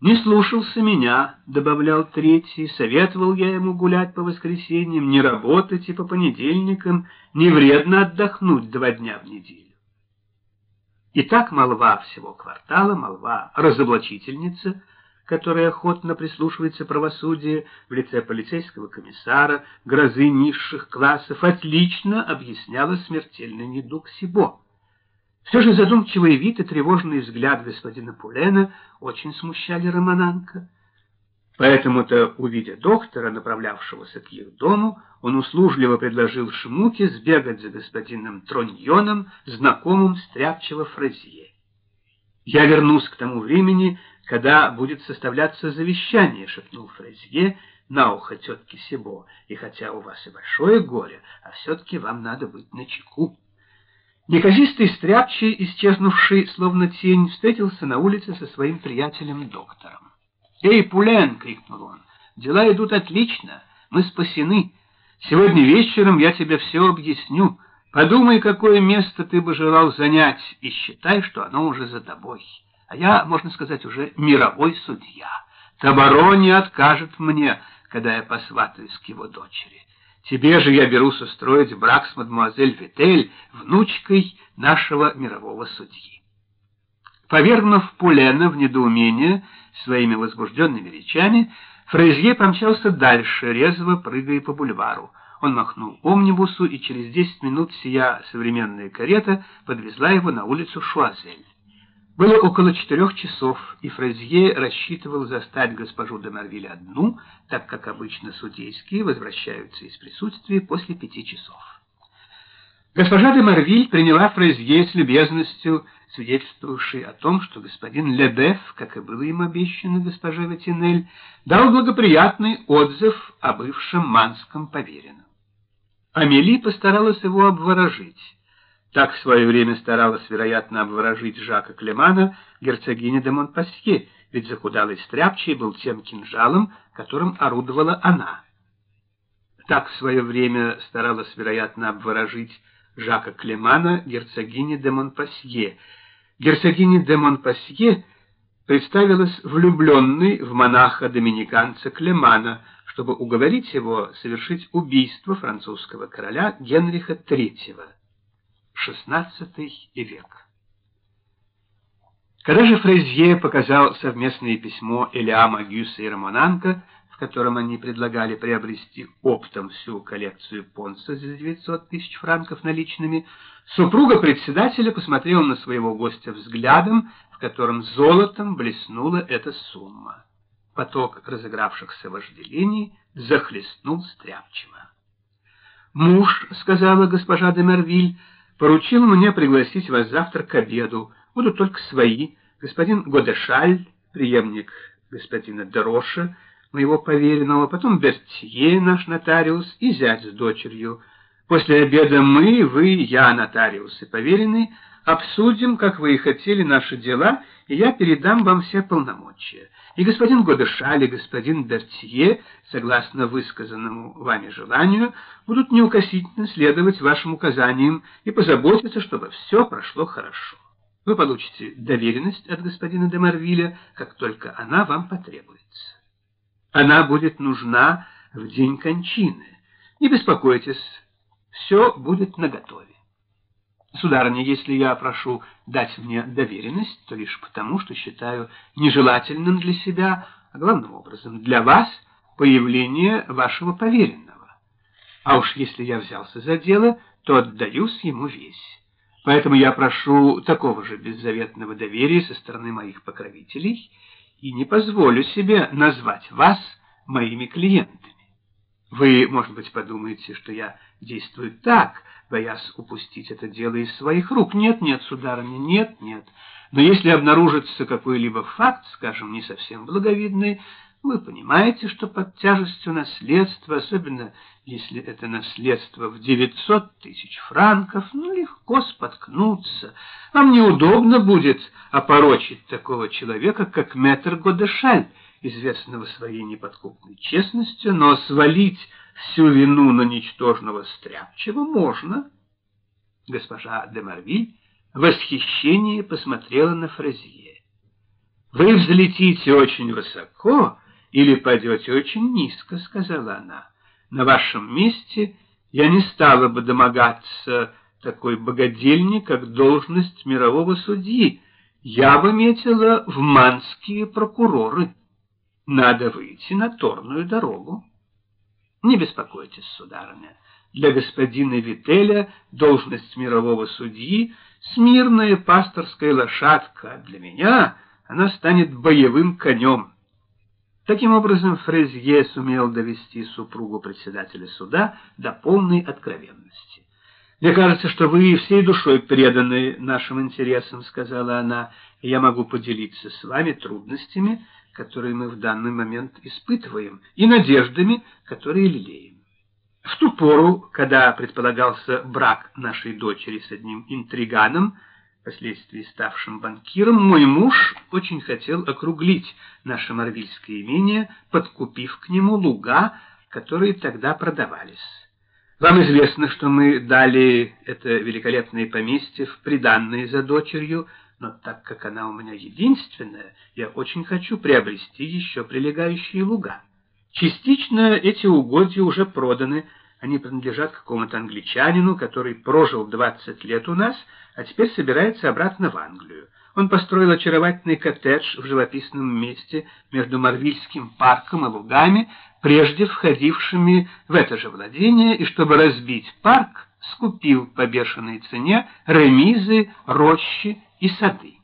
Не слушался меня, добавлял третий, советовал я ему гулять по воскресеньям, не работать и по понедельникам, не вредно отдохнуть два дня в неделю. И так молва всего квартала, молва разоблачительница, которая охотно прислушивается правосудию в лице полицейского комиссара, грозы низших классов, отлично объясняла смертельный недуг Сибо. Все же задумчивый вид и тревожный взгляд господина Пулена очень смущали Романанка. Поэтому-то, увидя доктора, направлявшегося к их дому, он услужливо предложил Шмуке сбегать за господином Троньоном, знакомым стряпчего Фразье. «Я вернусь к тому времени, когда будет составляться завещание», — шепнул Фразье на ухо тетке Себо, «и хотя у вас и большое горе, а все-таки вам надо быть начеку». Неказистый стряпчий, исчезнувший словно тень, встретился на улице со своим приятелем-доктором. «Эй, Пулен!» — крикнул он. «Дела идут отлично, мы спасены. Сегодня вечером я тебе все объясню. Подумай, какое место ты бы желал занять, и считай, что оно уже за тобой. А я, можно сказать, уже мировой судья. Табаро не откажет мне, когда я посватаюсь к его дочери. Тебе же я берусь устроить брак с мадемуазель Витель, внучкой нашего мирового судьи. Повергнув Пулена в недоумение своими возбужденными речами, Фрезье помчался дальше, резво прыгая по бульвару. Он махнул омнибусу, и через десять минут сия современная карета подвезла его на улицу Шуазель. Было около четырех часов, и Фрезье рассчитывал застать госпожу де Марвиль одну, так как обычно судейские возвращаются из присутствия после пяти часов. Госпожа де Марвиль приняла Фрезье с любезностью, свидетельствовавшей о том, что господин Лебеф, как и было им обещано госпоже Ватинель, дал благоприятный отзыв о бывшем манском поверенном. Амели постаралась его обворожить. Так в свое время старалась, вероятно, обворожить Жака Клемана, герцогиня де Монпасье, ведь захудалый стряпчий был тем кинжалом, которым орудовала она. Так в свое время старалась, вероятно, обворожить Жака Клемана, герцогиня де Монпасье. Герцогиня де Монпасье представилась влюбленной в монаха-доминиканца Клемана, чтобы уговорить его совершить убийство французского короля Генриха III. XVI век. Когда же Фрезье показал совместное письмо Элиама Гюса и Романанка, в котором они предлагали приобрести оптом всю коллекцию Понса за 900 тысяч франков наличными, супруга председателя посмотрела на своего гостя взглядом, в котором золотом блеснула эта сумма. Поток разыгравшихся вожделений захлестнул стряпчиво. «Муж», — сказала госпожа де Мервиль, — поручил мне пригласить вас завтра к обеду. Будут только свои. Господин Годешаль, преемник господина Дероша, моего поверенного, потом Бертье, наш нотариус, и зять с дочерью. После обеда мы, вы, я, нотариус и поверенный, обсудим, как вы и хотели, наши дела, и я передам вам все полномочия. И господин Годешаль, и господин Бертье, согласно высказанному вами желанию, будут неукосительно следовать вашим указаниям и позаботиться, чтобы все прошло хорошо. Вы получите доверенность от господина де Марвиля, как только она вам потребуется. Она будет нужна в день кончины. Не беспокойтесь, все будет наготове. Сударыня, если я прошу дать мне доверенность, то лишь потому, что считаю нежелательным для себя, а главным образом для вас, появление вашего поверенного. А уж если я взялся за дело, то отдаюсь ему весь. Поэтому я прошу такого же беззаветного доверия со стороны моих покровителей и не позволю себе назвать вас моими клиентами. Вы, может быть, подумаете, что я действую так, боясь упустить это дело из своих рук. Нет, нет, сударыня, нет, нет. Но если обнаружится какой-либо факт, скажем, не совсем благовидный, вы понимаете, что под тяжестью наследства, особенно если это наследство в 900 тысяч франков, ну, легко споткнуться. Вам неудобно будет опорочить такого человека, как мэтр Годешаль, известного своей неподкупной честностью, но свалить всю вину на ничтожного стряпчего можно. Госпожа де Марвиль в восхищении посмотрела на Фразье. Вы взлетите очень высоко или падете очень низко, — сказала она. На вашем месте я не стала бы домогаться такой богадельни, как должность мирового судьи. Я бы метила в манские прокуроры. Надо выйти на торную дорогу. Не беспокойтесь, сударыня, для господина Вителя должность мирового судьи — смирная пасторская лошадка, а для меня она станет боевым конем. Таким образом, Фрезье сумел довести супругу председателя суда до полной откровенности. «Мне кажется, что вы всей душой преданы нашим интересам», — сказала она, — «и я могу поделиться с вами трудностями, которые мы в данный момент испытываем, и надеждами, которые лелеем. В ту пору, когда предполагался брак нашей дочери с одним интриганом, впоследствии ставшим банкиром, мой муж очень хотел округлить наше Марвильское имение, подкупив к нему луга, которые тогда продавались. Вам известно, что мы дали это великолепное поместье в приданное за дочерью, но так как она у меня единственная, я очень хочу приобрести еще прилегающие луга. Частично эти угодья уже проданы, они принадлежат какому-то англичанину, который прожил 20 лет у нас, а теперь собирается обратно в Англию. Он построил очаровательный коттедж в живописном месте между Марвильским парком и лугами, прежде входившими в это же владение, и чтобы разбить парк, скупил по бешеной цене ремизы, рощи и сады.